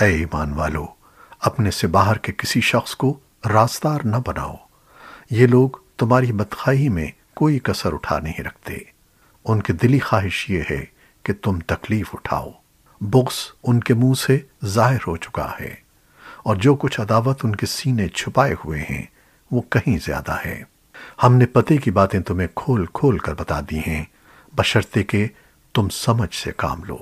اے ایمان والو، اپنے سے باہر کے کسی شخص کو راستار نہ بناؤ۔ یہ لوگ تمہاری بدخواہی میں کوئی کسر اٹھا نہیں رکھتے۔ ان کی دلی خواہش یہ ہے کہ تم تکلیف اٹھاؤ۔ بغض ان کے منہ سے ظاہر ہو چکا ہے۔ اور جو کچھ عداوت ان کے سینے چھپائے ہوئے ہیں، وہ کہیں زیادہ ہے۔ ہم نے پتے کی باتیں تمہیں کھول کھول کر بتا دی ہیں۔ بشرطے کہ تم سمجھ سے کام لو۔